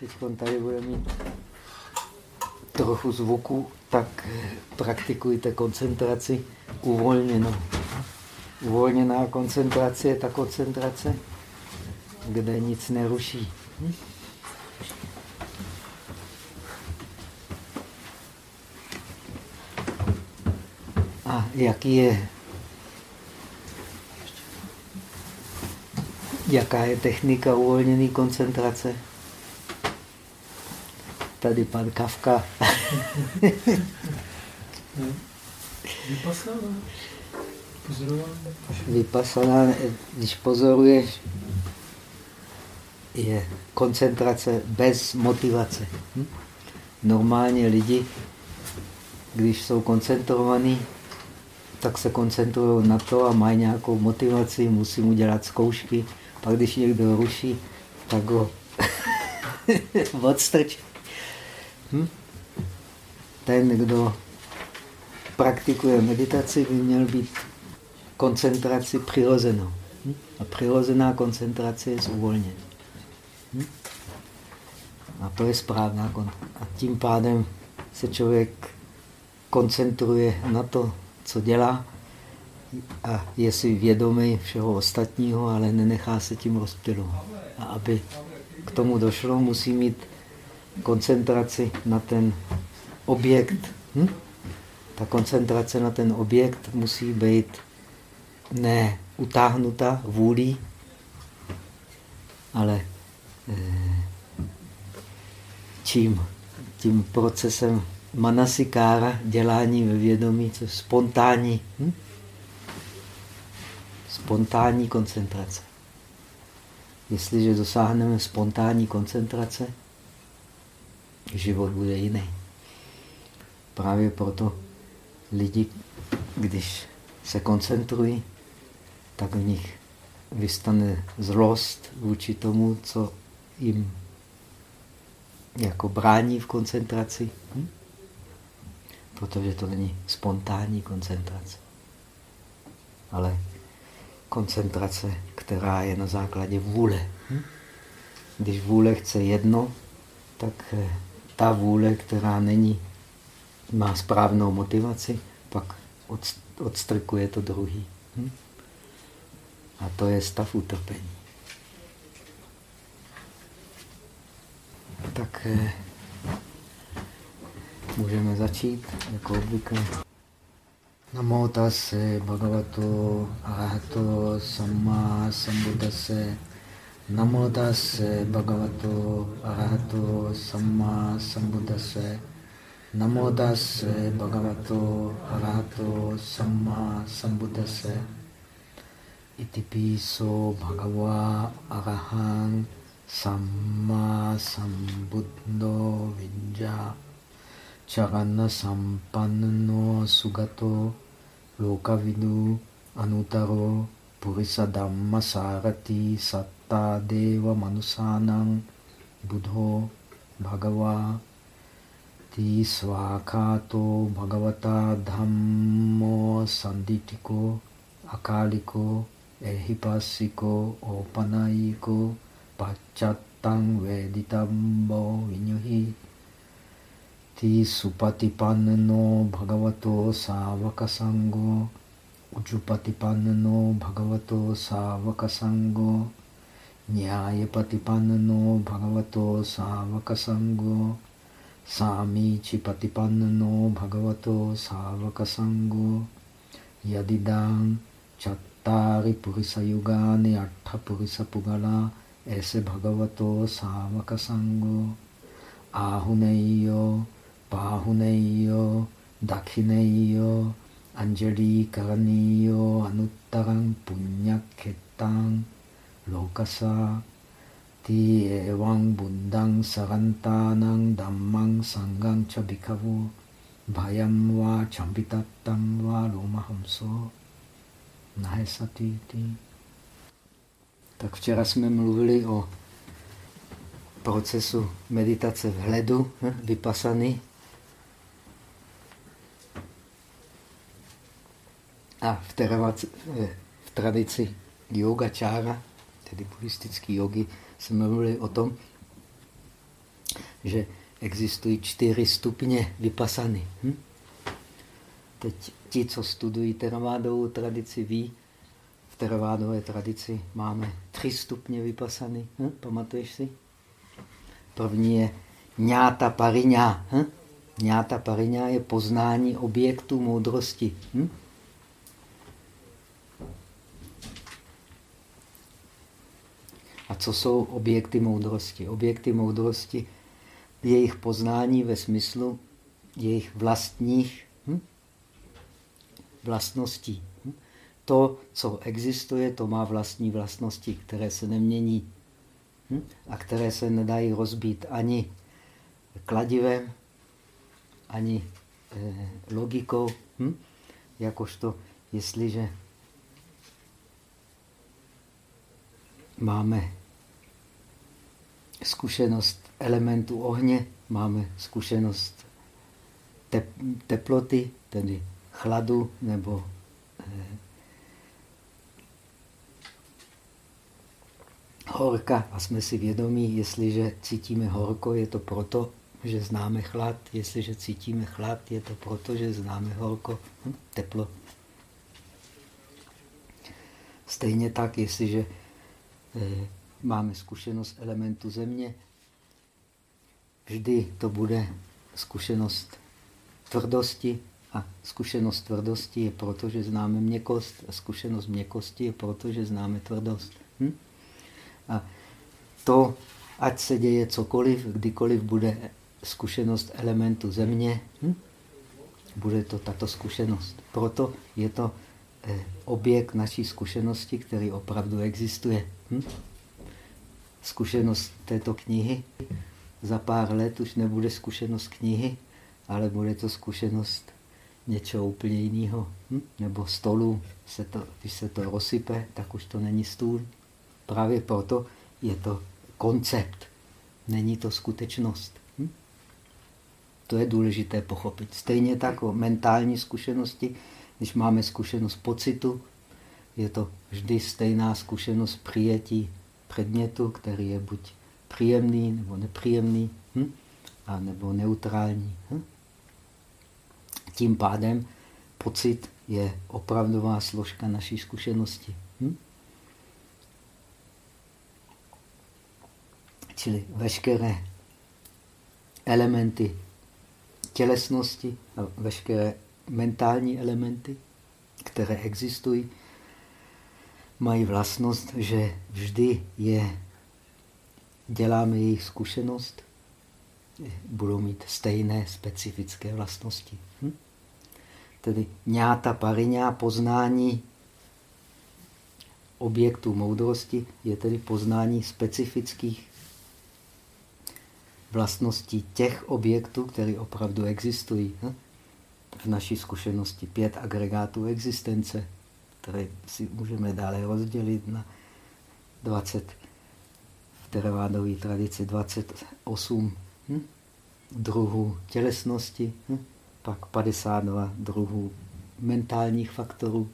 Teď tady bude mít trochu zvuku, tak praktikujte koncentraci uvolněnou. Uvolněná koncentrace je ta koncentrace, kde nic neruší. A jaký je jaká je technika uvolněné koncentrace? Tady pan Kavka. Vypasaná. Pozorování. Vypasaná, když pozoruješ, je koncentrace bez motivace. Hm? Normálně lidi, když jsou koncentrovaní, tak se koncentrují na to a mají nějakou motivaci, musí udělat zkoušky. Pak když někdo ruší, tak ho odstrčí. Hm? Ten, kdo praktikuje meditaci, by měl být koncentraci přirozenou. Hm? A přirozená koncentrace je uvolněná. Hm? A to je správná A tím pádem se člověk koncentruje na to, co dělá a je si vědomý všeho ostatního, ale nenechá se tím rozptilovat. A aby k tomu došlo, musí mít koncentraci na ten objekt. Hm? Ta koncentrace na ten objekt musí být ne utáhnuta vůlí, ale eh, čím? Tím procesem manasikára, dělání ve vědomí, co je spontánní. Hm? Spontánní koncentrace. Jestliže dosáhneme spontánní koncentrace, život bude jiný. Právě proto lidi, když se koncentrují, tak v nich vystane zlost vůči tomu, co jim jako brání v koncentraci. Hm? Protože to není spontánní koncentrace. Ale koncentrace, která je na základě vůle. Hm? Když vůle chce jedno, tak eh, ta vůle, která není, má správnou motivaci, pak odstrkuje to druhý. Hm? A to je stav utrpení. Tak eh, můžeme začít, jako obvykle. Namo tase bhagavato arahato samma sambuddhase Namo tase bhagavato arahato samma sambuddhase Namo tase bhagavato arahato samma sambuddhase Itipiso bhagava arahang samma sambuddho vinja Charana sampanno sugato lokavidu anutaro purisa dhamma sarati satta deva manusanang buddho bhagava ti svakato bhagavata dhammo sanditiko akaliko ehipasiko opanayiko pachattang veditambo vinyuhi ti supatipanno bhagavato savakasango ujupatipanno bhagavato savakasango nyayapatipanno bhagavato savakasango samichipatipanno bhagavato savakasango yadidang chattari purisayugani attha purisapugala ese bhagavato savakasango ahuneyo Pahuneyo, Dakhineyo, Anjali Karaniyo, Anuttarang Punyaketang, Lokasa, Ti Evang Bundang Sarantanang Dhammang Sangang Chabikavu, Bhayam Va Chambitattam Va Lomahamso, Nahesatiti. Tak včera jsme mluvili o procesu meditace vhledu, vypasaný, A v, teravac, v tradici yoga čára, tedy buddhistický jogi, jsme mluvili o tom, že existují čtyři stupně vypasany. Hm? Teď ti, co studují teravádovou tradici, ví, v teravádové tradici máme tři stupně vypasany. Hm? Pamatuješ si? První je ňáta pariňá. Hm? Ňáta pariňá je poznání objektu moudrosti. Hm? A co jsou objekty moudrosti? Objekty moudrosti jejich poznání ve smyslu jejich vlastních hm? vlastností. Hm? To, co existuje, to má vlastní vlastnosti, které se nemění hm? a které se nedají rozbít ani kladivem, ani eh, logikou. Hm? Jakožto, jestliže máme zkušenost elementu ohně, máme zkušenost teploty, tedy chladu nebo eh, horka a jsme si vědomí, jestliže cítíme horko, je to proto, že známe chlad, jestliže cítíme chlad, je to proto, že známe horko, hm, teplo. Stejně tak, jestliže eh, máme zkušenost elementu země, vždy to bude zkušenost tvrdosti a zkušenost tvrdosti je proto, že známe měkost a zkušenost měkosti je proto, že známe tvrdost. Hm? A to, ať se děje cokoliv, kdykoliv bude zkušenost elementu země, hm? bude to tato zkušenost. Proto je to eh, objekt naší zkušenosti, který opravdu existuje. Hm? Zkušenost této knihy za pár let už nebude zkušenost knihy, ale bude to zkušenost něčeho úplně jiného. Hm? Nebo stolu, se to, když se to rozsype, tak už to není stůl. Právě proto je to koncept, není to skutečnost. Hm? To je důležité pochopit. Stejně tak o mentální zkušenosti, když máme zkušenost pocitu, je to vždy stejná zkušenost přijetí předmětu, který je buď příjemný nebo nepříjemný, hm? a nebo neutrální. Hm? Tím pádem pocit je opravdová složka naší zkušenosti. Hm? Čili veškeré elementy tělesnosti a veškeré mentální elementy, které existují, mají vlastnost, že vždy je děláme jejich zkušenost, budou mít stejné specifické vlastnosti. Hm? Tedy ňáta pariňá poznání objektů moudrosti je tedy poznání specifických vlastností těch objektů, které opravdu existují. Hm? V naší zkušenosti pět agregátů existence, které si můžeme dále rozdělit na 20 v teravádové tradici 28 hm? druhů tělesnosti, hm? pak 52 druhů mentálních faktorů.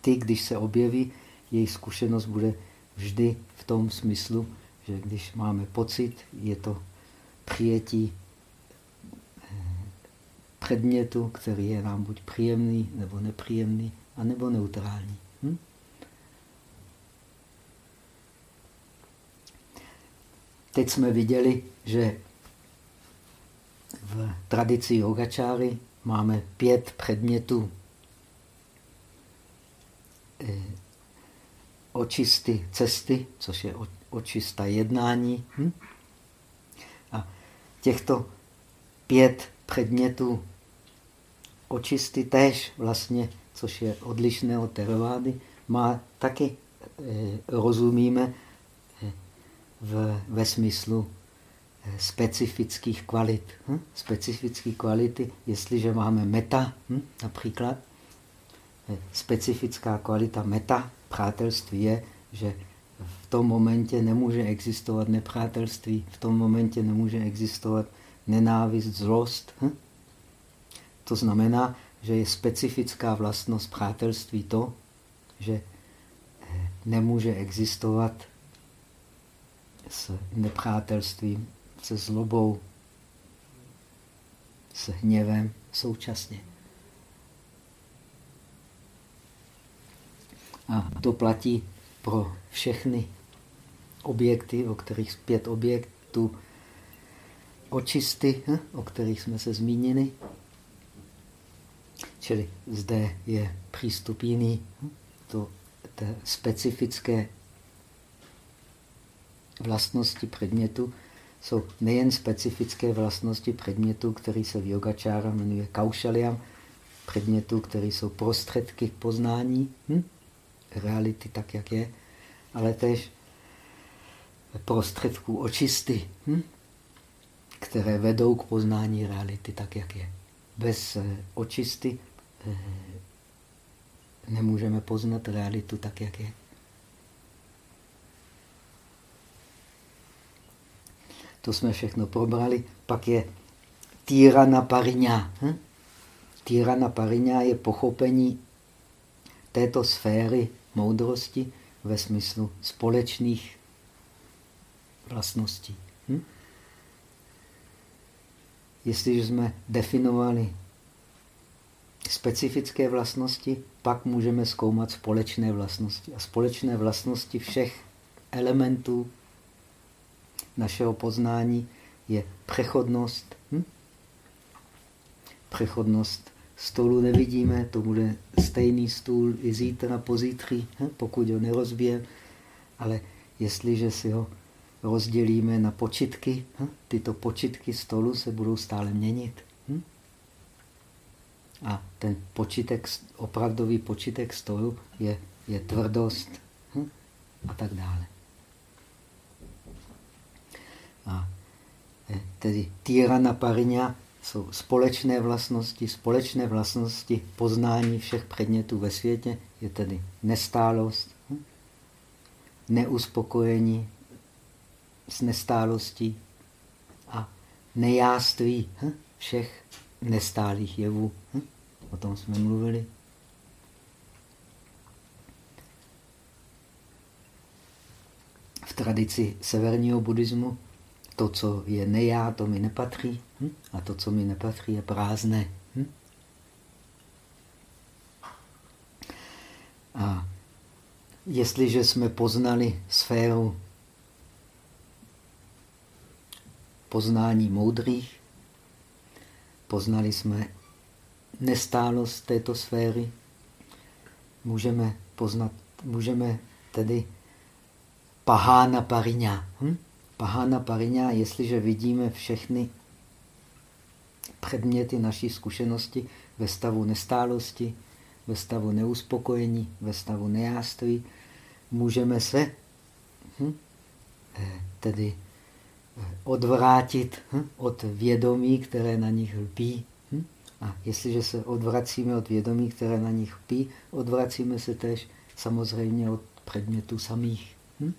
Ty, když se objeví, jejich zkušenost bude vždy v tom smyslu, že když máme pocit, je to přijetí eh, předmětu, který je nám buď příjemný, nebo nepříjemný, anebo neutrální. Hm? Teď jsme viděli, že v tradici yogačáry máme pět předmětů eh, očisty cesty, což je očista jednání. Hm? A těchto pět předmětů očisty též vlastně, což je odlišné od teravády, má taky, eh, rozumíme, eh, v, ve smyslu Eh, specifických kvalit. Hm? Specifické kvality, jestliže máme meta, hm? například, specifická kvalita meta, přátelství je, že v tom momentě nemůže existovat nepřátelství, v tom momentě nemůže existovat nenávist, zlost. Hm? To znamená, že je specifická vlastnost přátelství to, že eh, nemůže existovat s nepřátelstvím se zlobou, s hněvem současně. A to platí pro všechny objekty, o kterých pět objektů očisty, hm, o kterých jsme se zmínili. Čili zde je přístup jiný. To té specifické vlastnosti předmětu jsou nejen specifické vlastnosti předmětu, který se v yogačára jmenuje kaušaliam, předmětu, které jsou prostředky k poznání hm? reality tak, jak je, ale tež prostředků očisty, hm? které vedou k poznání reality tak, jak je. Bez eh, očisty nemůžeme poznat realitu tak, jak je. To jsme všechno probrali. Pak je týrana pariňa. Hm? Týrana pariňa je pochopení této sféry moudrosti ve smyslu společných vlastností. Hm? Jestliže jsme definovali specifické vlastnosti, pak můžeme zkoumat společné vlastnosti. A společné vlastnosti všech elementů našeho poznání je přechodnost. Hm? Přechodnost stolu nevidíme, to bude stejný stůl i zítra, pozítří, hm? pokud ho nerozbijeme. Ale jestliže si ho rozdělíme na počitky, hm? tyto počitky stolu se budou stále měnit. A ten počitek, opravdový počitek stolu je, je tvrdost hm? a tak dále. A eh, tedy týrana pariňa jsou společné vlastnosti, společné vlastnosti poznání všech předmětů ve světě, je tedy nestálost, hm? neuspokojení s nestálostí a nejáství hm? všech nestálých jevů. Hm? O tom jsme mluvili. V tradici severního buddhismu to, co je nejá, to mi nepatří. Hm? A to, co mi nepatří, je prázdné. Hm? A jestliže jsme poznali sféru poznání moudrých, poznali jsme nestálost této sféry, můžeme poznat, můžeme tedy pahána pariňa. Hm? Pahána pariňa, jestliže vidíme všechny předměty naší zkušenosti ve stavu nestálosti, ve stavu neuspokojení, ve stavu nejáství, můžeme se hm, eh, tedy eh, odvrátit hm, od vědomí, které na nich lpí. A jestliže se odvracíme od vědomí, které na nich lpí, odvracíme se tež samozřejmě od předmětů samých. Hm?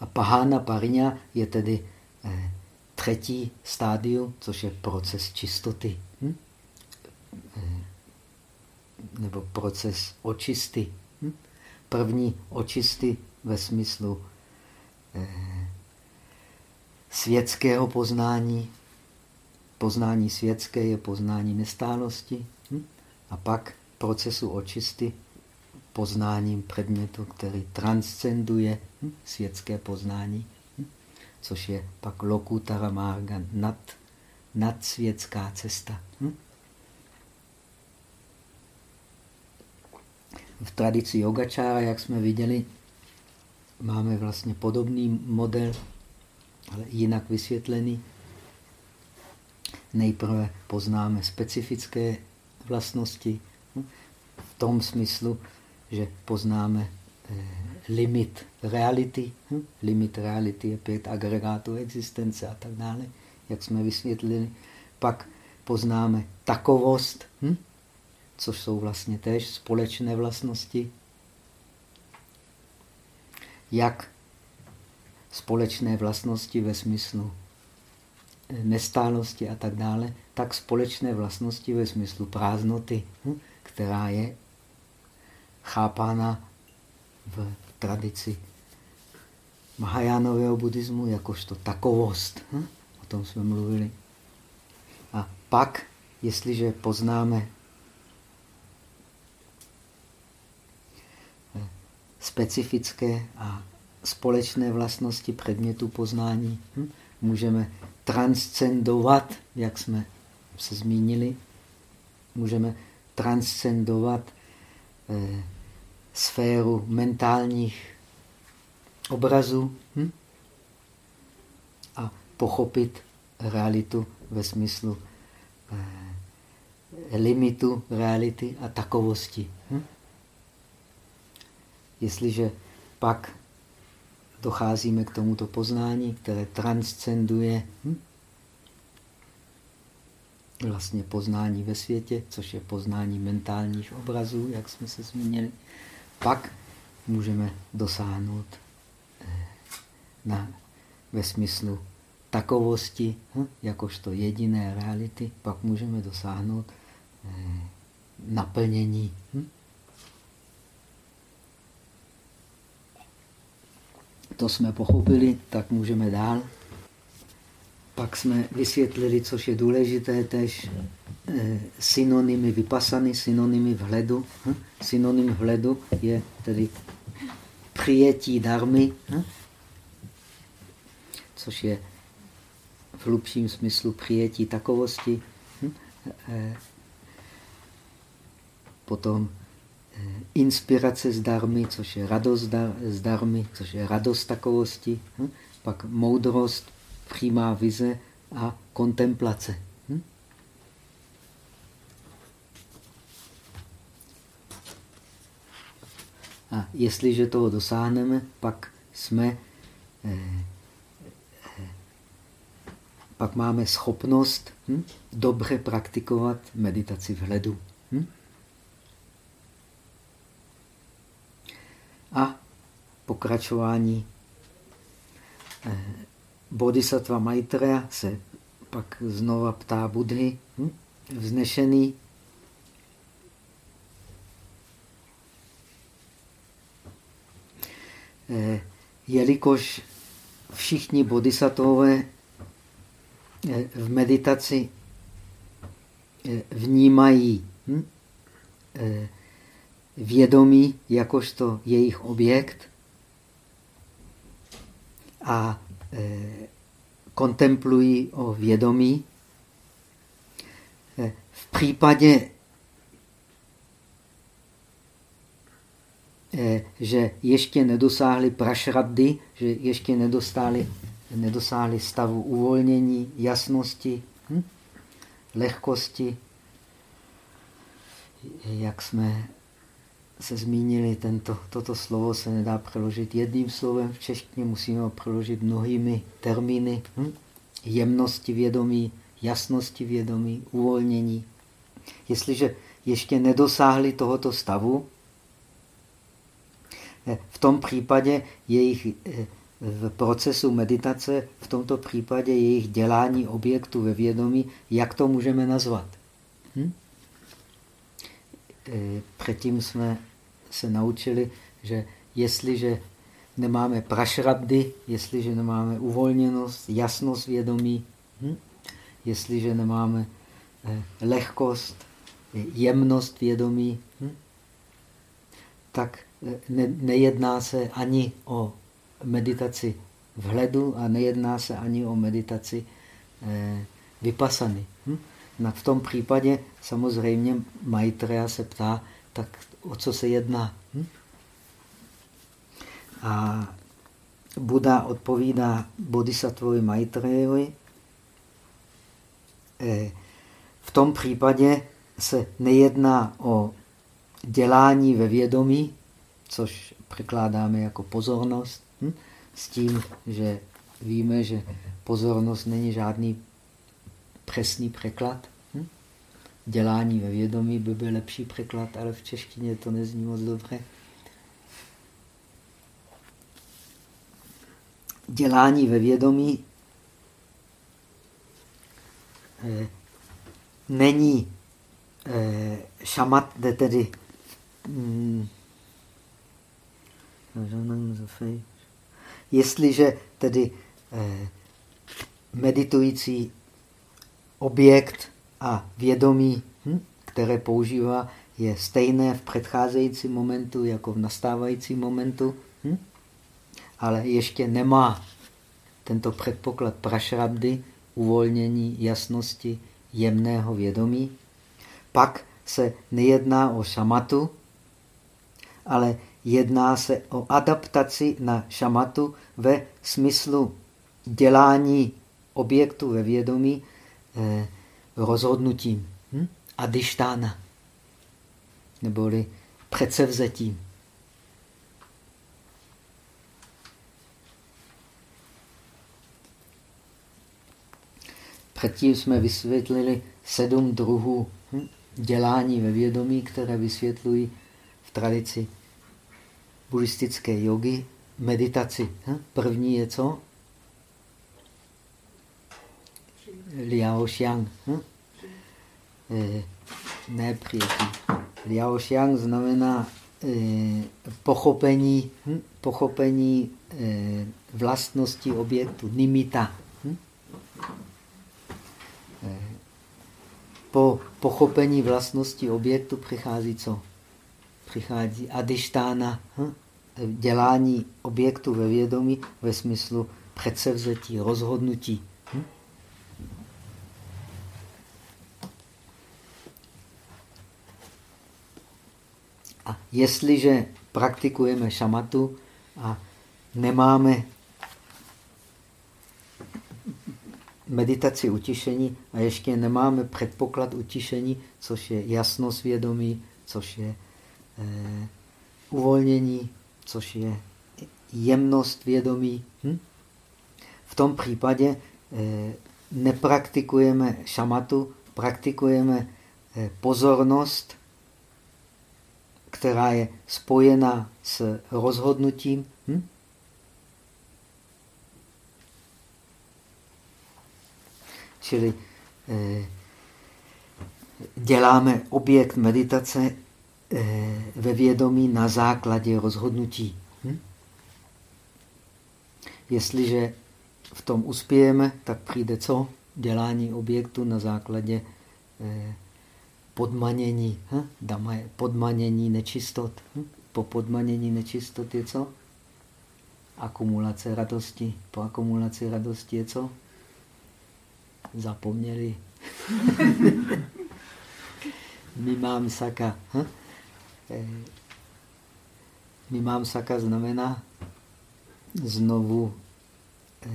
A pahána pariňa je tedy eh, třetí stádium, což je proces čistoty. Hm? Eh, nebo proces očisty. Hm? První očisty ve smyslu eh, světského poznání. Poznání světské je poznání nestálosti. Hm? A pak procesu očisty poznáním předmětu, který transcenduje hm, světské poznání, hm, což je pak lokutara marga, nad, nadsvětská cesta. Hm. V tradici yogačára, jak jsme viděli, máme vlastně podobný model, ale jinak vysvětlený. Nejprve poznáme specifické vlastnosti hm, v tom smyslu, že poznáme eh, limit reality. Hm? Limit reality je pět agregátů existence a tak dále, jak jsme vysvětlili. Pak poznáme takovost, hm? což jsou vlastně též společné vlastnosti. Jak společné vlastnosti ve smyslu nestálosti a tak dále, tak společné vlastnosti ve smyslu prázdnoty, hm? která je chápána v tradici Mahajánového buddhismu jakožto takovost. Hm? O tom jsme mluvili. A pak, jestliže poznáme eh, specifické a společné vlastnosti předmětu poznání, hm? Můžeme transcendovat, jak jsme se zmínili, můžeme transcendovat eh, sféru mentálních obrazů hm? a pochopit realitu ve smyslu eh, limitu reality a takovosti. Hm? Jestliže pak docházíme k tomuto poznání, které transcenduje hm? vlastně poznání ve světě, což je poznání mentálních obrazů, jak jsme se zmínili, pak můžeme dosáhnout eh, na, ve smyslu takovosti, hm, jakožto jediné reality, pak můžeme dosáhnout eh, naplnění. Hm? To jsme pochopili, tak můžeme dál. Pak jsme vysvětlili, což je důležité, tež eh, synonymy vypasany, synonymy vhledu. Hm? Synonym vhledu je tedy přijetí darmy, hm? což je v hlubším smyslu přijetí takovosti. Hm? Eh, potom inspirace z což je radost z darmy, což je radost takovosti. Hm? Pak moudrost, přímá vize a kontemplace. Hm? A jestliže toho dosáhneme, pak jsme eh, eh, pak máme schopnost hm, dobře praktikovat meditaci vhledu. Hm? A pokračování eh, Bodhisattva Maitreya se pak znova ptá Budhy, hm? vznešený. Eh, jelikož všichni bodhisattvové eh, v meditaci vnímají hm? Vědomí jakožto jejich objekt a Eh, kontemplují o vědomí. Eh, v případě, eh, že ještě nedosáhli prašrabdy, že ještě nedostali, nedosáhli stavu uvolnění, jasnosti, hm? lehkosti, jak jsme se zmínili, tento, toto slovo se nedá přeložit jedním slovem v češtině, musíme ho přeložit mnohými termíny. Hm? Jemnosti vědomí, jasnosti vědomí, uvolnění. Jestliže ještě nedosáhli tohoto stavu, eh, v tom případě jejich eh, v procesu meditace, v tomto případě jejich dělání objektu ve vědomí, jak to můžeme nazvat? Hm? Eh, předtím jsme se naučili, že jestliže nemáme prašrabdy, jestliže nemáme uvolněnost, jasnost vědomí, hm? jestliže nemáme eh, lehkost, jemnost vědomí, hm? tak eh, ne, nejedná se ani o meditaci vhledu a nejedná se ani o meditaci eh, vypasany. Hm? Na v tom případě samozřejmě Maitreya se ptá, tak o co se jedná. Hm? A Buda odpovídá bodhisattvovi Maitreyovi. Eh, v tom případě se nejedná o dělání ve vědomí, což překládáme jako pozornost, hm? s tím, že víme, že pozornost není žádný přesný překlad dělání ve vědomí by byl lepší překlad, ale v češtině to nezní moc dobře. Dělání ve vědomí eh, není eh, šamat, jde tedy mm, jestliže tedy eh, meditující objekt a vědomí, hm, které používá, je stejné v předcházejícím momentu jako v nastávajícím momentu, hm? ale ještě nemá tento předpoklad prašrabdy, uvolnění jasnosti jemného vědomí. Pak se nejedná o šamatu, ale jedná se o adaptaci na šamatu ve smyslu dělání objektu ve vědomí eh, rozhodnutím. Hm? Adištána neboli předsevzetím. Předtím jsme vysvětlili sedm druhů hm, dělání ve vědomí, které vysvětlují v tradici buddhistické jogy meditaci. Hm. První je co? Liao Xiang. Hm? Eh, ne. Liao Xiang znamená eh, pochopení, hm? pochopení eh, vlastnosti objektu, nimita. Hm? Eh, po pochopení vlastnosti objektu přichází co? Přichází adištána, hm? dělání objektu ve vědomí ve smyslu předsevzetí, rozhodnutí. Hm? A jestliže praktikujeme šamatu a nemáme meditaci utišení a ještě nemáme předpoklad utišení, což je jasnost vědomí, což je eh, uvolnění, což je jemnost vědomí. Hm? V tom případě eh, nepraktikujeme šamatu, praktikujeme eh, pozornost která je spojena s rozhodnutím. Hm? Čili eh, děláme objekt meditace eh, ve vědomí na základě rozhodnutí. Hm? Jestliže v tom uspějeme, tak přijde co? Dělání objektu na základě eh, podmanění. Hm? Je podmanění nečistot. Hm? Po podmanění nečistot je co? Akumulace radosti. Po akumulaci radosti je co? Zapomněli. Mimám saka. Hm? Eh, Mimám saka znamená znovu eh,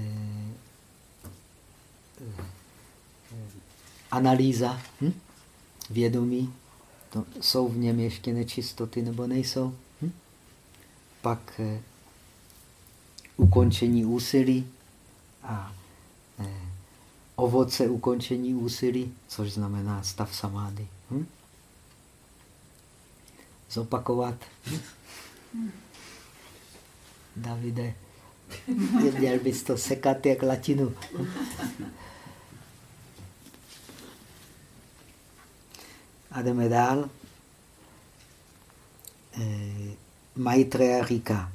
eh, analýza. Hm? Vědomí, to jsou v něm ještě nečistoty nebo nejsou. Hm? Pak eh, ukončení úsilí a eh, ovoce ukončení úsilí, což znamená stav samády. Hm? Zopakovat. Hm? Davide, měl bys to sekat jak latinu. A jdeme dál. E, Maitreya říká.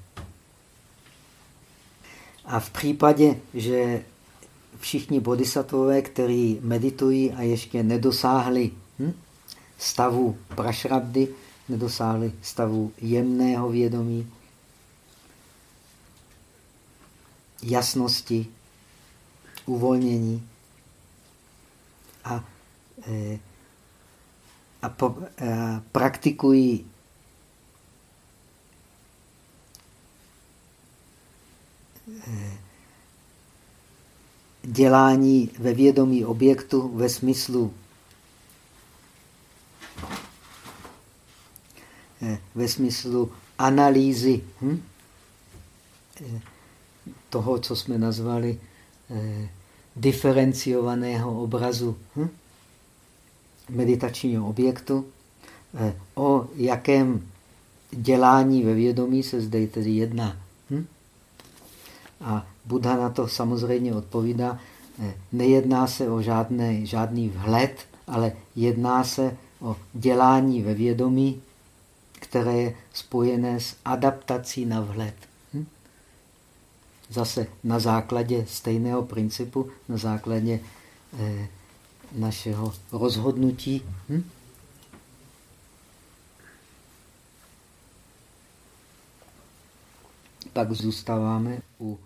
A v případě, že všichni bodhisattvové, kteří meditují a ještě nedosáhli hm, stavu prašrabdy, nedosáhli stavu jemného vědomí, jasnosti, uvolnění a e, a, po, a praktikují eh, dělání ve vědomí objektu ve smyslu eh, ve smyslu analýzy hm? Eh, toho, co jsme nazvali eh, diferenciovaného obrazu. Hm? Meditačního objektu, eh, o jakém dělání ve vědomí se zde tedy jedná. Hm? A Buddha na to samozřejmě odpovídá, eh, nejedná se o žádný, žádný vhled, ale jedná se o dělání ve vědomí, které je spojené s adaptací na vhled. Hm? zase na základě stejného principu, na základě eh, našeho rozhodnutí. Hm? Pak zůstáváme u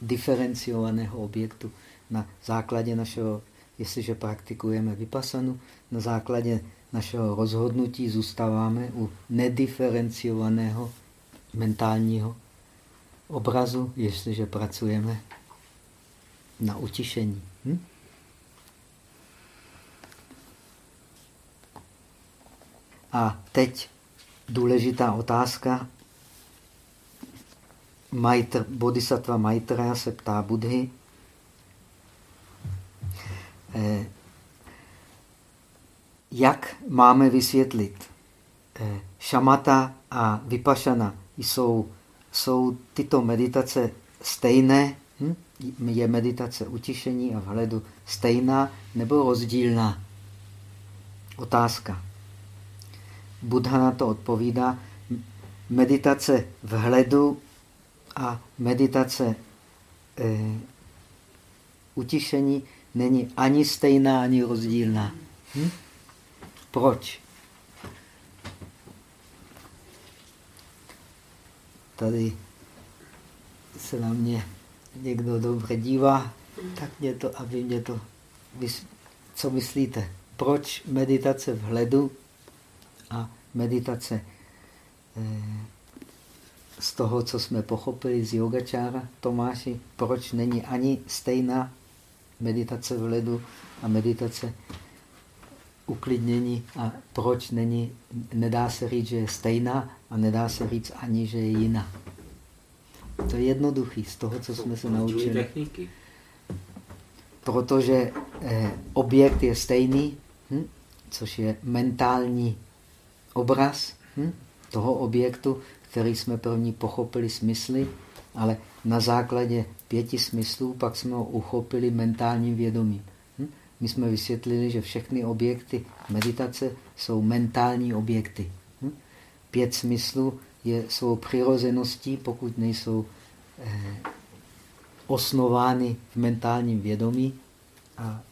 diferenciovaného objektu na základě našeho, jestliže praktikujeme vypasanu, na základě našeho rozhodnutí zůstáváme u nediferenciovaného mentálního obrazu, jestliže pracujeme na utišení. Hm? A teď důležitá otázka. Maitr, bodhisattva Maitreya se ptá Budhy, eh, jak máme vysvětlit eh, šamata a vypašana jsou, jsou tyto meditace stejné, hm? je meditace utišení a vhledu stejná nebo rozdílná? Otázka. Buddha na to odpovídá, meditace vhledu a meditace e, utišení není ani stejná, ani rozdílná. Hm? Proč? Tady se na mě někdo dobře dívá, tak mě to, aby mě to... Co myslíte? Proč meditace vhledu a meditace eh, z toho, co jsme pochopili z yogačára, Tomáši, proč není ani stejná meditace vhledu a meditace uklidnění a proč není, nedá se říct, že je stejná a nedá se říct ani, že je jiná. To je jednoduchý z toho, co jsme se naučili. Techniky? Protože eh, objekt je stejný, hm? což je mentální obraz hm? toho objektu, který jsme první pochopili smysly, ale na základě pěti smyslů pak jsme ho uchopili mentálním vědomím. My jsme vysvětlili, že všechny objekty meditace jsou mentální objekty. Hm? Pět smyslů je svou přirozeností, pokud nejsou eh, osnovány v mentálním vědomí a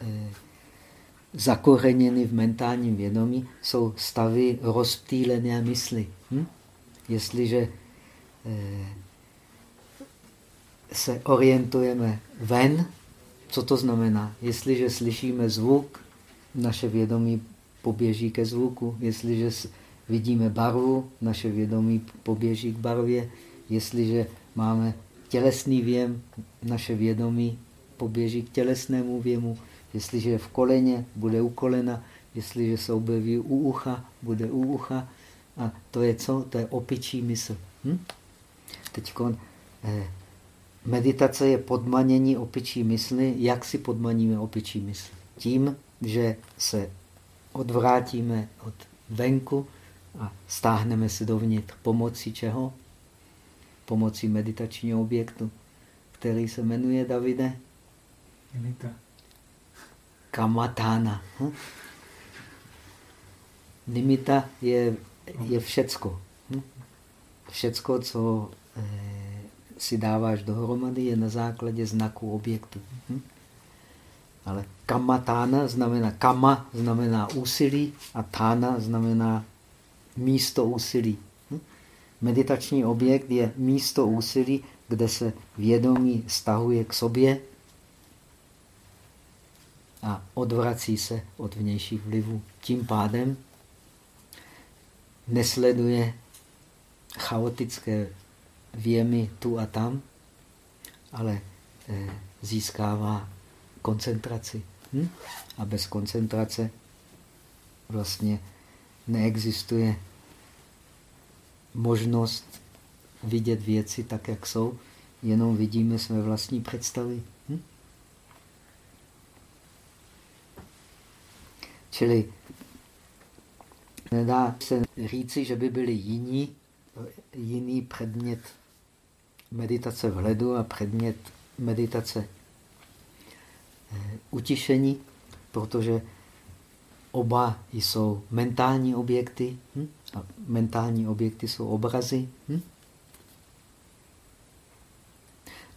eh, zakoreněny v mentálním vědomí, jsou stavy rozptýlené mysli. Hm? Jestliže eh, se orientujeme ven, co to znamená? Jestliže slyšíme zvuk, naše vědomí poběží ke zvuku. Jestliže vidíme barvu, naše vědomí poběží k barvě. Jestliže máme tělesný věm, naše vědomí poběží k tělesnému věmu. Jestliže je v koleně, bude u kolena. Jestliže se objeví u ucha, bude u ucha. A to je co? To je opičí mysl. Hm? Teď eh, Meditace je podmanění opičí mysli. Jak si podmaníme opičí mysl? Tím, že se odvrátíme od venku a stáhneme se dovnitř pomocí čeho? Pomocí meditačního objektu, který se jmenuje Davide? Nimita. Kamatána. Hm? Nimita je, je všecko. Hm? Všecko, co eh, si dáváš dohromady, je na základě znaku objektu. Hm? Ale kamatána znamená kama, znamená úsilí a tána znamená místo úsilí. Hm? Meditační objekt je místo úsilí, kde se vědomí stahuje k sobě a odvrací se od vnějších vlivů. Tím pádem nesleduje chaotické věmy tu a tam, ale eh, získává koncentraci. Hm? A bez koncentrace vlastně neexistuje možnost vidět věci tak, jak jsou, jenom vidíme své vlastní představy. Čili nedá se říci, že by byli jiní, jiný předmět meditace vhledu a předmět meditace eh, utišení, protože oba jsou mentální objekty hm? a mentální objekty jsou obrazy. Hm?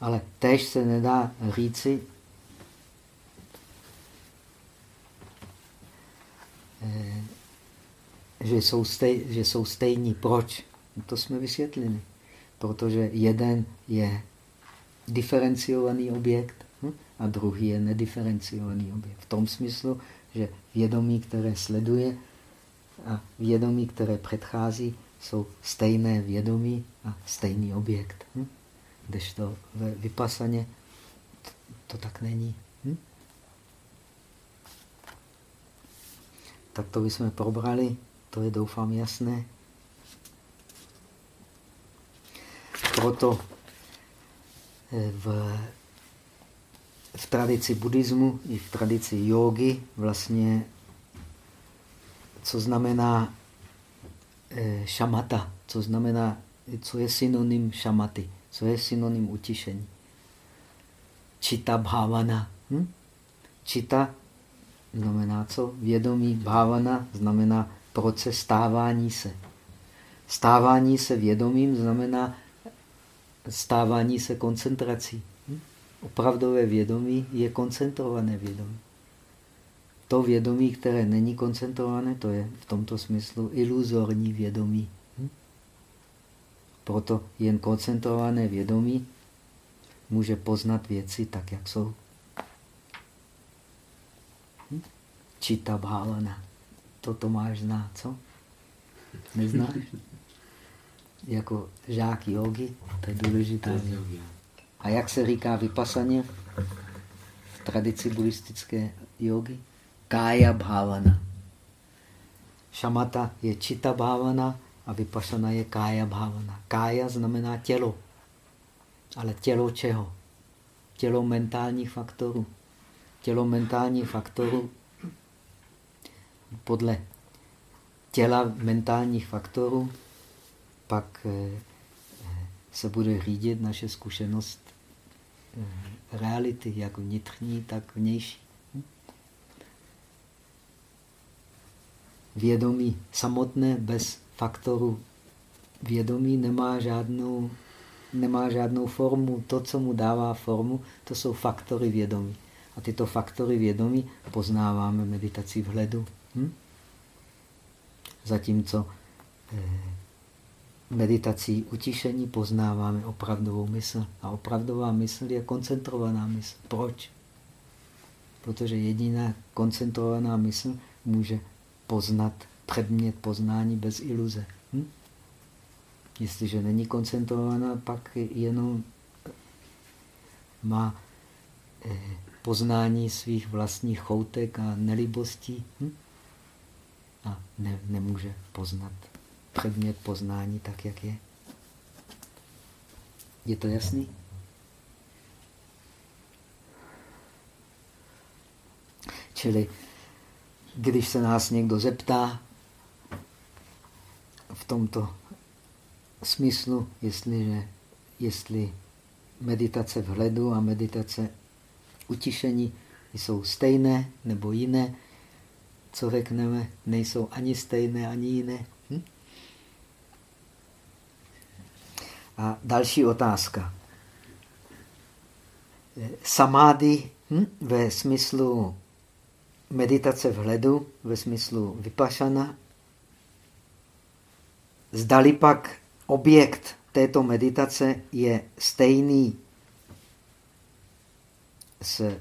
Ale též se nedá říci, že jsou, stej, že jsou stejní. Proč? To jsme vysvětlili. Protože jeden je diferenciovaný objekt hm? a druhý je nediferenciovaný objekt. V tom smyslu, že vědomí, které sleduje a vědomí, které předchází, jsou stejné vědomí a stejný objekt. Hm? Kdežto ve vypasaně to tak není. Hm? Tak to bychom probrali, to je doufám jasné. Proto eh, v, v tradici buddhismu i v tradici jogy vlastně, co znamená eh, šamata, co znamená, co je synonym šamaty. Co je synonym utišení? Čita bhavana. Hm? Čita znamená co? Vědomí bhavana znamená proces stávání se. Stávání se vědomím znamená stávání se koncentrací. Hm? Opravdové vědomí je koncentrované vědomí. To vědomí, které není koncentrované, to je v tomto smyslu iluzorní vědomí. Proto jen koncentrované vědomí může poznat věci tak, jak jsou. Hm? Čita bhávana. Toto máš znát, co? Neznáš? Jako žák jogi, to je důležité. A jak se říká vypasaně v tradici buddhistické jogy? Kája bhávana. Šamata je čita bhávana, a vypašana je kája bhavana. Kája znamená tělo. Ale tělo čeho? Tělo mentálních faktorů. Tělo mentálních faktorů podle těla mentálních faktorů pak eh, eh, se bude řídit naše zkušenost eh, reality, jak vnitřní, tak vnější. Vědomí samotné bez faktoru vědomí nemá žádnou, nemá žádnou formu. To, co mu dává formu, to jsou faktory vědomí. A tyto faktory vědomí poznáváme meditací vhledu. Hm? Zatímco eh, meditací utišení poznáváme opravdovou mysl. A opravdová mysl je koncentrovaná mysl. Proč? Protože jediná koncentrovaná mysl může poznat předmět poznání bez iluze. Hm? Jestliže není koncentrovaná, pak jenom má eh, poznání svých vlastních choutek a nelibostí hm? A ne, nemůže poznat předmět poznání tak, jak je. Je to jasný? Čili když se nás někdo zeptá, v tomto smyslu, jestliže, jestli meditace vhledu a meditace utišení jsou stejné nebo jiné, co řekneme, nejsou ani stejné, ani jiné. Hm? A další otázka. Samády hm? ve smyslu meditace vhledu, ve smyslu vypašana, Zdali pak objekt této meditace je stejný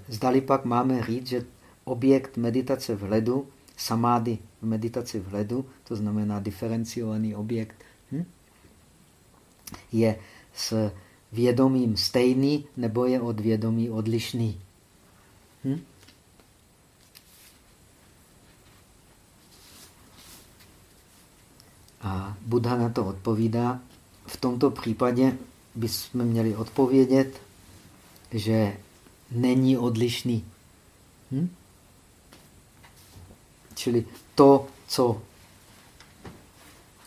zdali pak máme říct, že objekt meditace vhledu, samády v meditaci vhledu, to znamená diferenciovaný objekt, hm? je s vědomím stejný nebo je od vědomí odlišný. Hm? A Buddha na to odpovídá. V tomto případě bychom měli odpovědět, že není odlišný. Hm? Čili to, co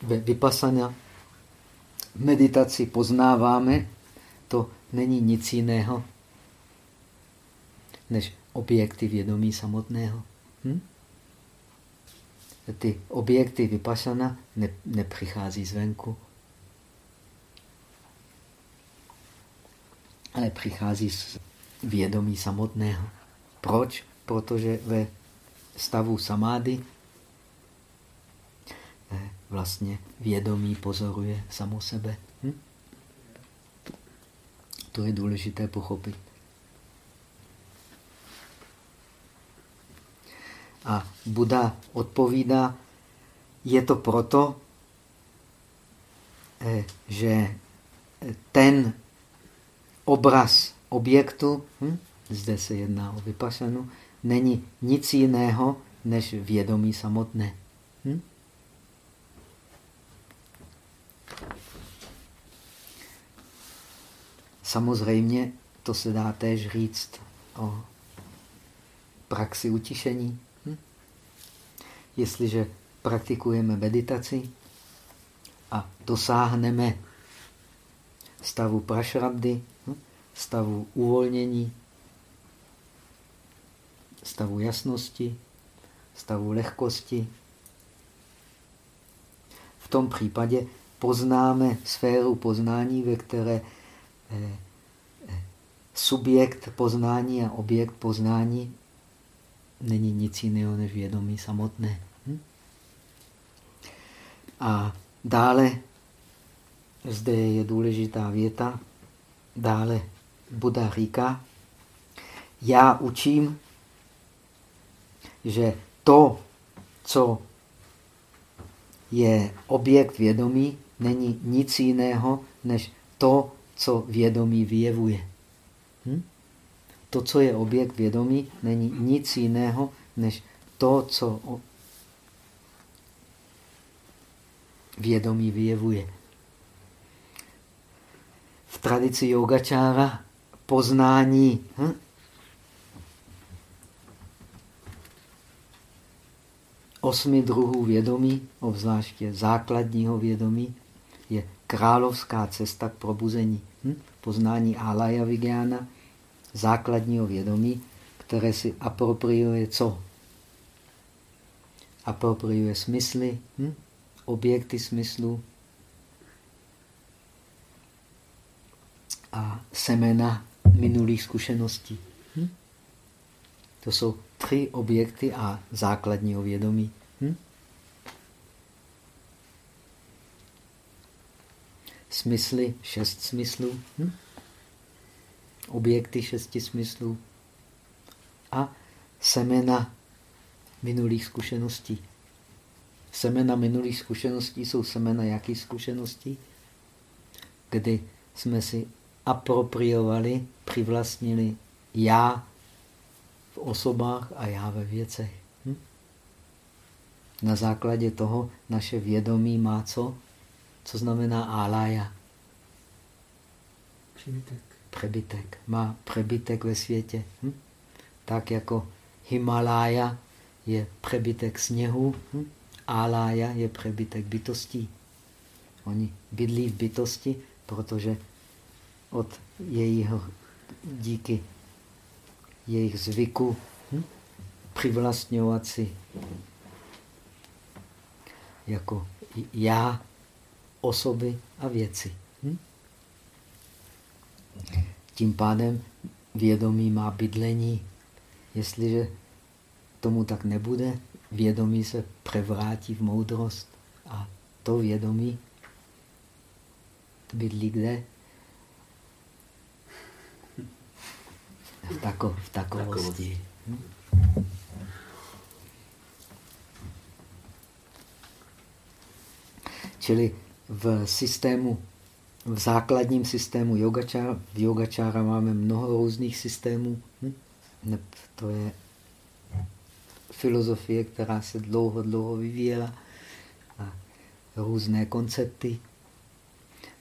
ve vypasana meditaci poznáváme, to není nic jiného než objekty vědomí samotného. Hm? ty objekty vypasana ne, nepřichází zvenku. ale přichází z vědomí samotného. Proč? Protože ve stavu samády eh, vlastně vědomí pozoruje samo sebe. Hm? To je důležité pochopit. A Buda odpovídá, je to proto, eh, že ten obraz objektu, hm? zde se jedná o vypašanu, není nic jiného než vědomí samotné. Hm? Samozřejmě to se dá též říct o praxi utišení. Hm? Jestliže praktikujeme meditaci a dosáhneme stavu prašrabdy, hm? stavu uvolnění, stavu jasnosti, stavu lehkosti. V tom případě poznáme sféru poznání, ve které eh, eh, subjekt poznání a objekt poznání není nic jiného než vědomí samotné. Hm? A dále zde je důležitá věta. Dále Buda říká, já učím, že to, co je objekt vědomí, není nic jiného, než to, co vědomí vyjevuje. Hm? To, co je objekt vědomí, není nic jiného, než to, co vědomí vyjevuje v tradici yogačára poznání hm? Osmi druhů vědomí, obzvláště základního vědomí, je královská cesta k probuzení. Hm? Poznání alaya vigyána, základního vědomí, které si apropriuje co? Apropriuje smysly, hm? objekty smyslu, a semena minulých zkušeností. Hm? To jsou tři objekty a základního vědomí. Hm? Smysly, šest smyslů. Hm? Objekty šesti smyslů. A semena minulých zkušeností. Semena minulých zkušeností jsou semena jakých zkušeností? Kdy jsme si apropriovali, přivlastnili já v osobách a já ve věcech. Hm? Na základě toho naše vědomí má co? Co znamená álája? Přebytek. Přebytek. Má přebytek ve světě. Hm? Tak jako Himalája je přebytek sněhu, hm? álája je přebytek bytostí. Oni bydlí v bytosti, protože od jejího, díky jejich zvyku hm? přivlastňovat si jako já, osoby a věci. Hm? Tím pádem vědomí má bydlení. Jestliže tomu tak nebude, vědomí se převrátí v moudrost. A to vědomí bydlí kde? V, tako, v takovosti. Hm? Čili v systému, v základním systému yogačára, v yogačára máme mnoho různých systémů. Hm? To je filozofie, která se dlouho, dlouho vyvíjela a různé koncepty.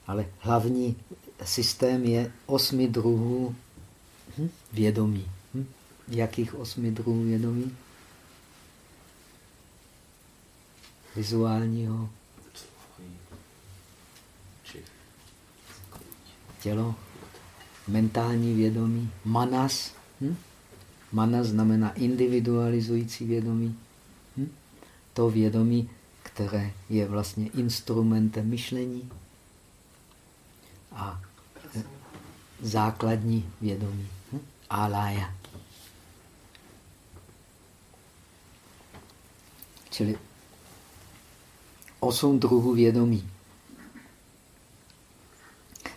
Ale hlavní systém je osmi druhů Hm? Vědomí. Hm? Jakých osmi druhů vědomí? Vizuálního. Tělo. Mentální vědomí. Manas. Hm? Manas znamená individualizující vědomí. Hm? To vědomí, které je vlastně instrumentem myšlení. A základní vědomí. Hm? Alaya. Čili osm druhů vědomí.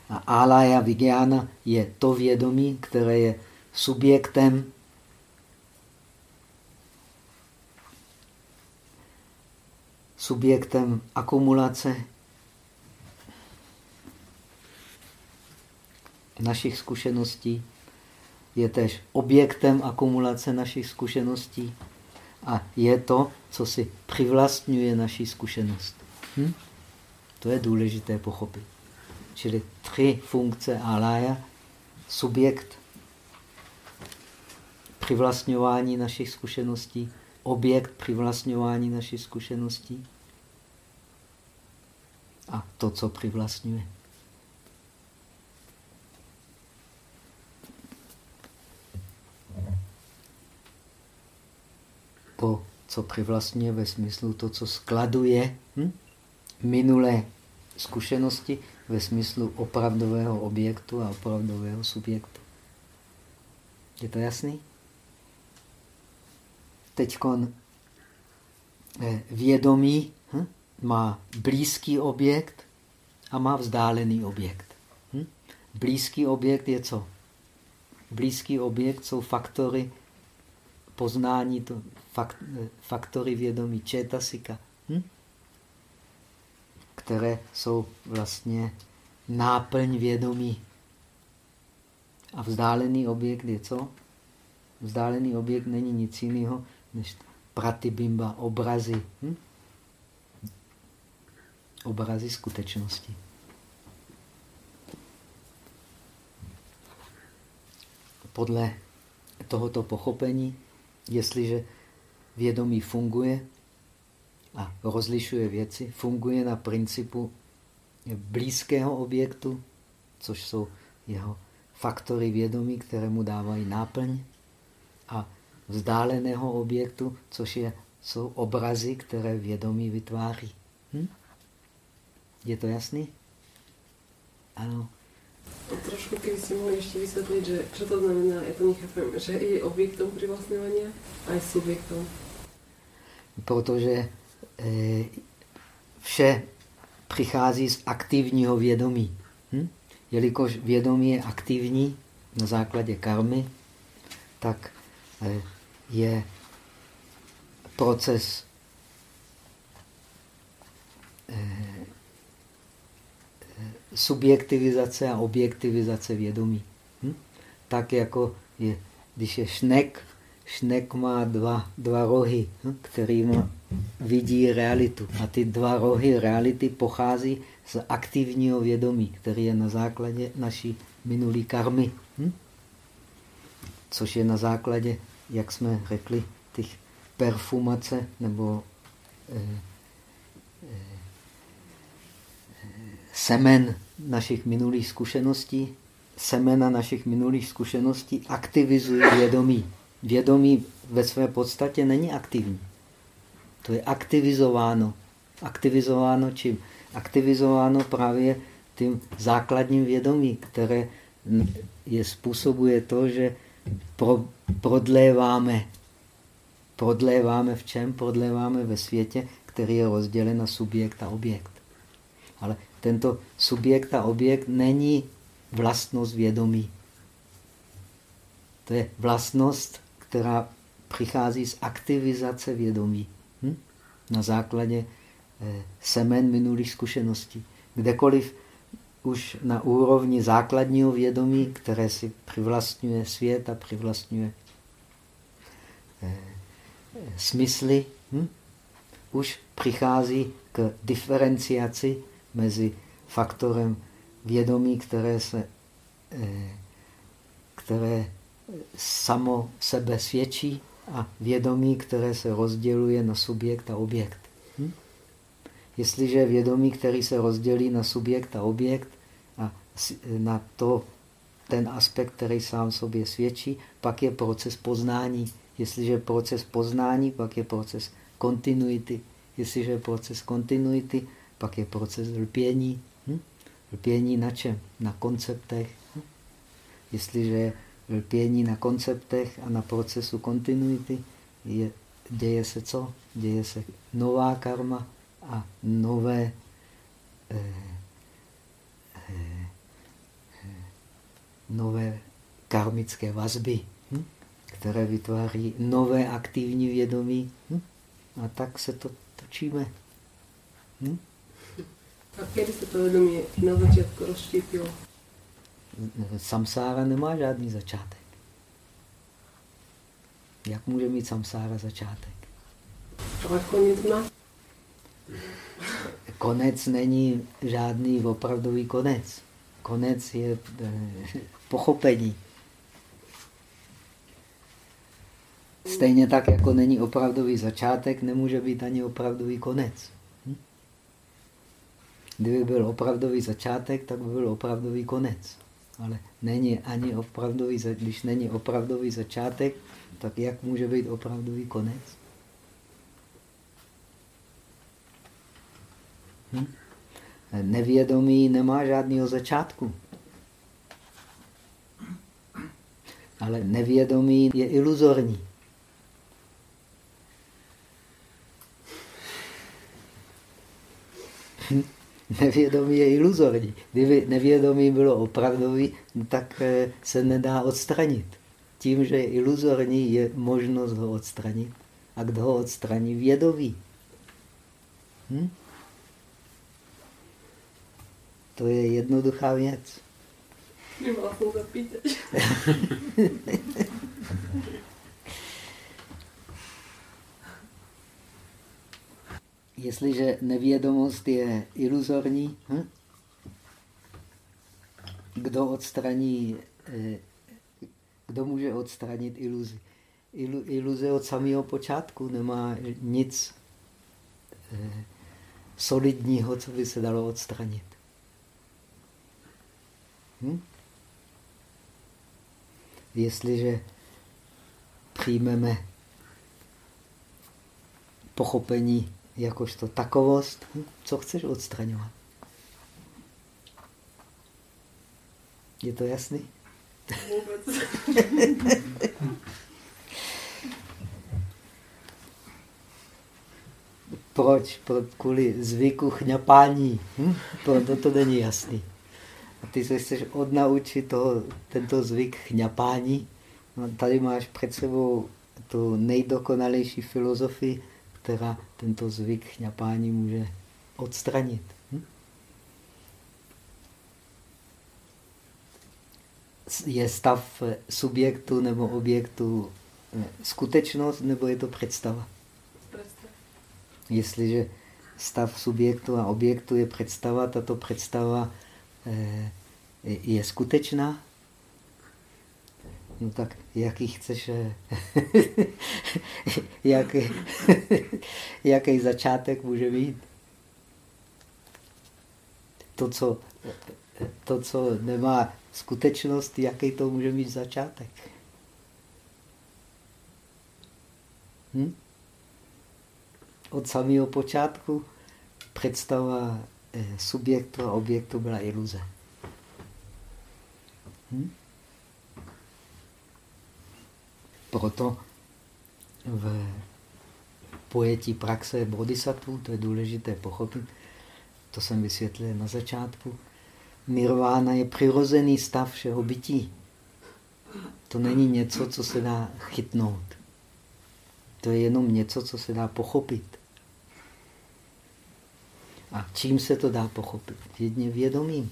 A alaya vigyana je to vědomí, které je subjektem subjektem akumulace našich zkušeností, je tež objektem akumulace našich zkušeností a je to, co si přivlastňuje naši zkušenost. Hm? To je důležité pochopit. Čili tři funkce alája, subjekt přivlastňování našich zkušeností, objekt přivlastňování našich zkušeností a to, co přivlastňuje. To, co přivlastňuje ve smyslu to, co skladuje hm? minulé zkušenosti ve smyslu opravdového objektu a opravdového subjektu. Je to jasný? Teď eh, vědomí hm? má blízký objekt a má vzdálený objekt. Hm? Blízký objekt je co? Blízký objekt jsou faktory poznání, to, fakt, faktory vědomí četasika, hm? které jsou vlastně náplň vědomí. A vzdálený objekt je co? Vzdálený objekt není nic jiného než pratibimba, obrazy. Hm? Obrazy skutečnosti. Podle tohoto pochopení, jestliže vědomí funguje a rozlišuje věci, funguje na principu blízkého objektu, což jsou jeho faktory vědomí, které mu dávají náplň, a vzdáleného objektu, což je, jsou obrazy, které vědomí vytváří. Hm? Je to jasný? Ano. Trošku, kdyby si mohli ještě vysvětlit, že, co to znamená, já to nechápem, že je objektem přivlastňování a je subjektem. Protože e, vše přichází z aktivního vědomí. Hm? Jelikož vědomí je aktivní na základě karmy, tak e, je proces e, subjektivizace a objektivizace vědomí. Hm? Tak jako je, když je šnek, šnek má dva, dva rohy, hm? kterými vidí realitu. A ty dva rohy reality pochází z aktivního vědomí, který je na základě naší minulý karmy. Hm? Což je na základě, jak jsme řekli, těch perfumace nebo eh, eh, semen našich minulých zkušeností, semena našich minulých zkušeností aktivizují vědomí. Vědomí ve své podstatě není aktivní. To je aktivizováno. Aktivizováno čím? Aktivizováno právě tím základním vědomí, které je způsobuje to, že pro, prodléváme. Prodléváme v čem? Prodléváme ve světě, který je rozdělen na subjekt a objekt. Ale tento subjekt a objekt není vlastnost vědomí. To je vlastnost, která přichází z aktivizace vědomí. Hm? Na základě eh, semen minulých zkušeností. Kdekoliv už na úrovni základního vědomí, které si přivlastňuje svět a přivlastňuje eh, smysly, hm? už přichází k diferenciaci mezi faktorem vědomí, které, se, eh, které samo sebe svědčí a vědomí, které se rozděluje na subjekt a objekt. Hm? Jestliže vědomí, který se rozdělí na subjekt a objekt a na to, ten aspekt, který sám sobě svědčí, pak je proces poznání. Jestliže je proces poznání, pak je proces kontinuity. Jestliže je proces kontinuity, pak je proces lpění. Hm? Lpění na čem? Na konceptech. Hm? Jestliže lpění na konceptech a na procesu kontinuity, je, děje se co? Děje se nová karma a nové eh, eh, nové karmické vazby, hm? které vytváří nové aktivní vědomí. Hm? A tak se to točíme. Hm? A kdy se to vědomí na začátku rozštípilo? Samsára nemá žádný začátek. Jak může mít samsára začátek? Ale konec má? Konec není žádný opravdový konec. Konec je eh, pochopení. Stejně tak, jako není opravdový začátek, nemůže být ani opravdový konec. Hm? Kdyby byl opravdový začátek, tak by byl opravdový konec. Ale není ani opravdový, když není opravdový začátek, tak jak může být opravdový konec? Hm? Nevědomí nemá žádného začátku. Ale nevědomí je iluzorní. Hm? Nevědomí je iluzorní. Kdyby nevědomí bylo opravdový, tak eh, se nedá odstranit. Tím, že je iluzorní, je možnost ho odstranit. A kdo ho odstraní? Vědomí. Hm? To je jednoduchá věc. Zapítat. Jestliže nevědomost je iluzorní, hm? kdo odstraní, eh, kdo může odstranit iluzi? Ilu, iluze od samého počátku nemá nic eh, solidního, co by se dalo odstranit. Hm? Jestliže přijmeme pochopení jakožto takovost, hm? co chceš odstraňovat? Je to jasný? Vůbec. Proč? Pro, kvůli zvyku chňapání. Hm? Proto to není jasný. A ty se chceš odnaučit toho, tento zvyk chňapání. No, tady máš před sebou tu nejdokonalejší filozofii, která tento zvyk chňapání může odstranit. Hm? Je stav subjektu nebo objektu eh, skutečnost, nebo je to představa? Představ. Jestliže stav subjektu a objektu je představa, tato představa eh, je skutečná, no tak jaký chceš, eh, jaký, jaký začátek může být? To co, to, co nemá skutečnost, jaký to může mít začátek? Hm? Od samého počátku představa eh, subjektu a objektu byla iluze. Hm? Proto v pojetí praxe bodhisattva, to je důležité pochopit, to jsem vysvětlil na začátku, nirvána je přirozený stav všeho bytí. To není něco, co se dá chytnout. To je jenom něco, co se dá pochopit. A čím se to dá pochopit? Jedně vědomím.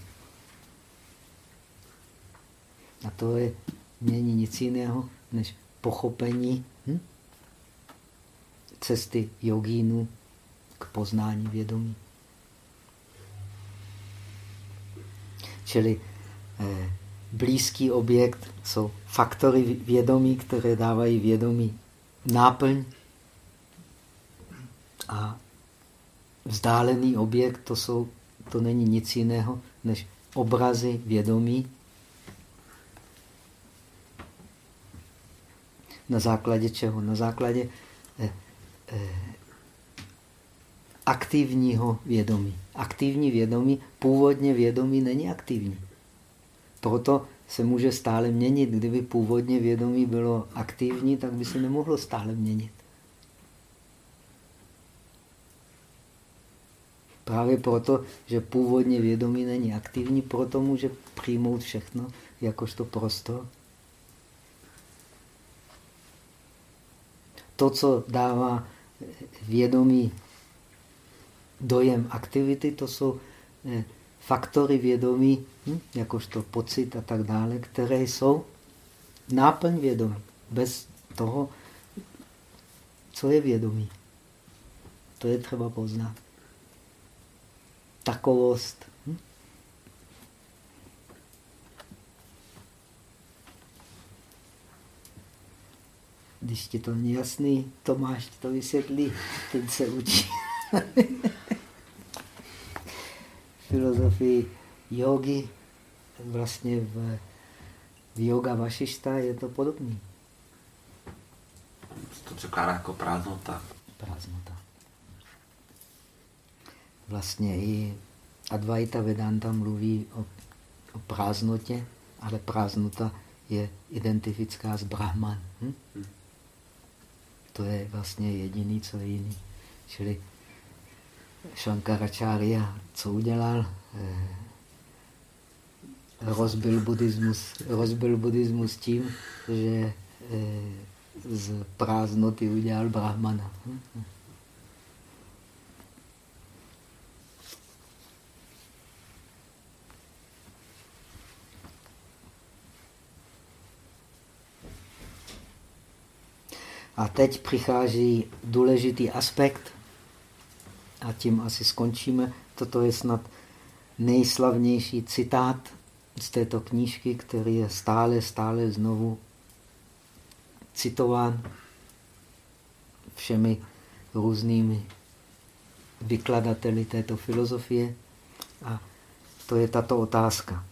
A to je, není nic jiného, než pochopení hm? cesty jogínu k poznání vědomí. Čili eh, blízký objekt jsou faktory vědomí, které dávají vědomí náplň a vzdálený objekt to, jsou, to není nic jiného než obrazy vědomí, Na základě čeho? Na základě eh, eh, aktivního vědomí. Aktivní vědomí, původně vědomí není aktivní. Proto se může stále měnit. Kdyby původně vědomí bylo aktivní, tak by se nemohlo stále měnit. Právě proto, že původně vědomí není aktivní, proto může přijmout všechno jakožto prostor. To, co dává vědomí dojem aktivity, to jsou eh, faktory vědomí, hm, jakožto pocit a tak dále, které jsou náplň vědomí. Bez toho, co je vědomí. To je třeba poznat. Takovost. Hm? Když ti to není jasný, Tomáš to vysvětlí, ten se učí. filozofii jogy, vlastně v, v yoga vašišta je to podobný. To překládá jako prázdnota. Prázdnota. Vlastně i Advaita Vedanta mluví o, o prázdnotě, ale prázdnota je identifická s Brahman. Hm? hm? To je vlastně jediný, co je jiný. Čili Shankaracharya, co udělal? Eh, rozbil buddhismus, rozbil buddhismus tím, že eh, z prázdnoty udělal brahmana. A teď přichází důležitý aspekt, a tím asi skončíme. Toto je snad nejslavnější citát z této knížky, který je stále, stále znovu citován všemi různými vykladateli této filozofie. A to je tato otázka.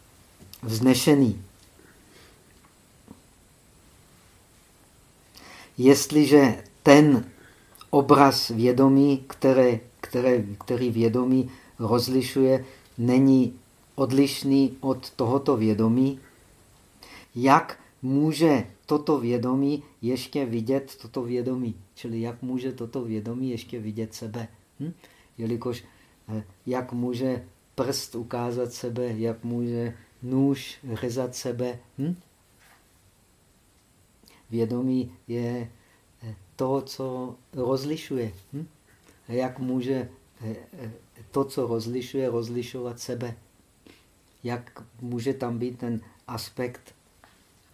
Vznešený. Jestliže ten obraz vědomí, které které, který vědomí rozlišuje, není odlišný od tohoto vědomí, jak může toto vědomí ještě vidět toto vědomí? Čili jak může toto vědomí ještě vidět sebe? Hm? Jelikož eh, jak může prst ukázat sebe, jak může nůž řezat sebe? Hm? Vědomí je eh, to, co rozlišuje. Hm? jak může eh, eh, to, co rozlišuje, rozlišovat sebe. Jak může tam být ten aspekt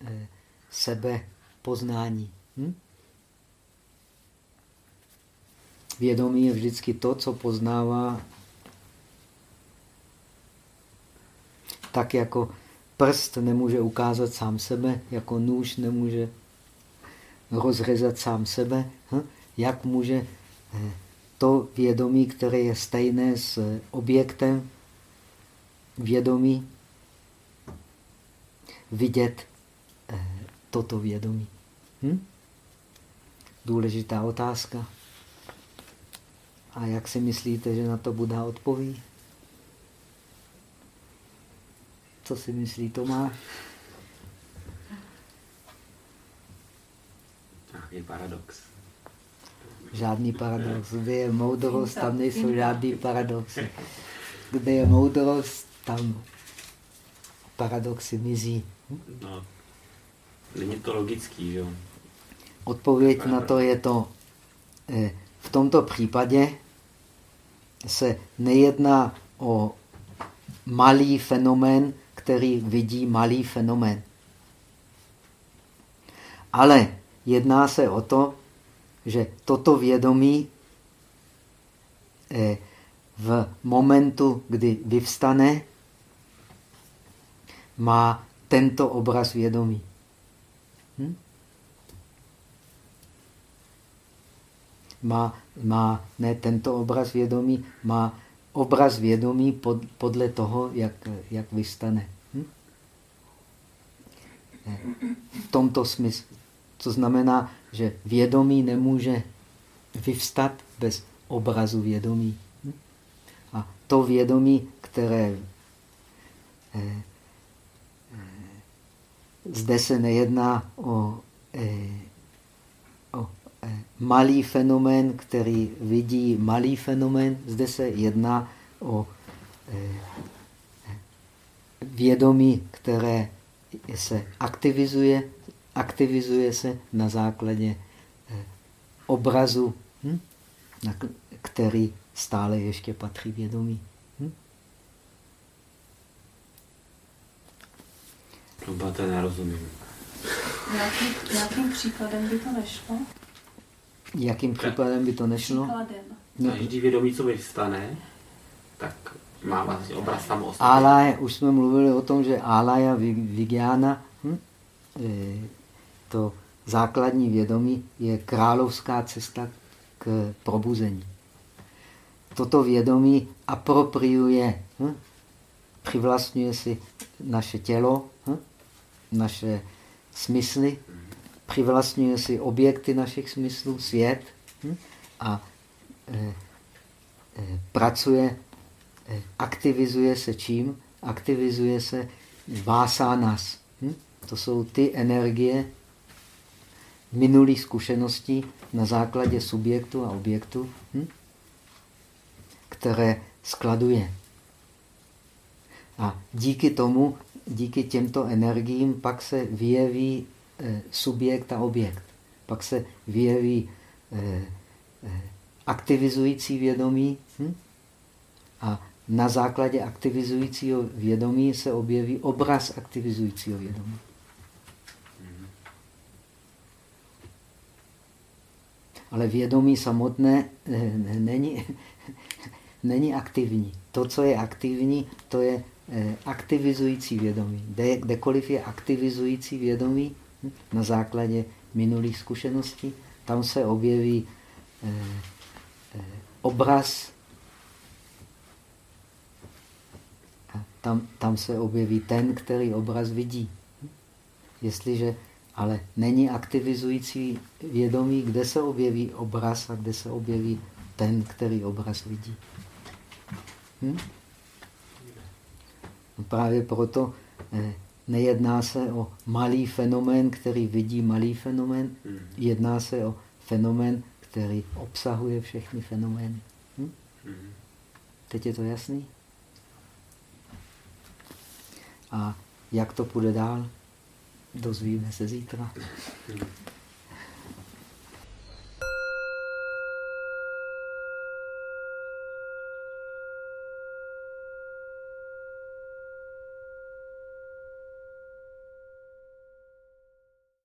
eh, sebe poznání. Hm? Vědomí je vždycky to, co poznává tak jako prst nemůže ukázat sám sebe, jako nůž nemůže rozřezat sám sebe, hm? jak může to vědomí, které je stejné s objektem vědomí, vidět eh, toto vědomí. Hm? Důležitá otázka. A jak si myslíte, že na to Buddha odpoví? Co si myslí Tomáš? Nějaký paradox. Žádný paradox. Kde je moudrost, tam nejsou žádný paradoxy. Kde je moudrost, tam paradoxy mizí. No, není to logický, že jo? Odpověď na to je to, eh, v tomto případě se nejedná o malý fenomén, který vidí malý fenomén. Ale jedná se o to, že toto vědomí eh, v momentu, kdy vyvstane, má tento obraz vědomí. Hm? Má, má ne tento obraz vědomí, má obraz vědomí pod, podle toho, jak, jak vystane. Hm? Eh, v tomto smyslu. To znamená, že vědomí nemůže vyvstat bez obrazu vědomí. A to vědomí, které eh, eh, zde se nejedná o, eh, o malý fenomén, který vidí malý fenomén. Zde se jedná o vědomí, které se aktivizuje, aktivizuje se na základě eh, obrazu, hm? na který stále ještě patří vědomí. Hm? No, to nerozumím. Nějakým příkladem by to nešlo? Jakým příkladem by to nešlo? Příkladem. No, Každý vědomí, co vyvstane, tak má vlastně obraz tam o sobě. Alaya, už jsme mluvili o tom, že Alaya Vigyana, hm? E, to základní vědomí, je královská cesta k probuzení. Toto vědomí apropriuje, hm? přivlastňuje si naše tělo, hm? naše smysly, přivlastňuje si objekty našich smyslů, svět hm? a e, e, pracuje Eh, aktivizuje se čím? Aktivizuje se vásánas. Hm? To jsou ty energie minulých zkušeností na základě subjektu a objektu, hm? které skladuje. A díky tomu, díky těmto energiím, pak se vyjeví eh, subjekt a objekt. Pak se vyjeví eh, eh, aktivizující vědomí hm? a na základě aktivizujícího vědomí se objeví obraz aktivizujícího vědomí. Ale vědomí samotné eh, není, není aktivní. To, co je aktivní, to je eh, aktivizující vědomí. Kde, kdekoliv je aktivizující vědomí hm, na základě minulých zkušeností, tam se objeví eh, obraz tam, tam se objeví ten, který obraz vidí. Jestliže ale není aktivizující vědomí, kde se objeví obraz a kde se objeví ten, který obraz vidí. Hm? No právě proto eh, nejedná se o malý fenomén, který vidí malý fenomén, Hmm. jedná se o fenomén, který obsahuje všechny fenomény. Hm? Hmm. Teď je to jasný? A jak to půjde dál, dozvíme se zítra.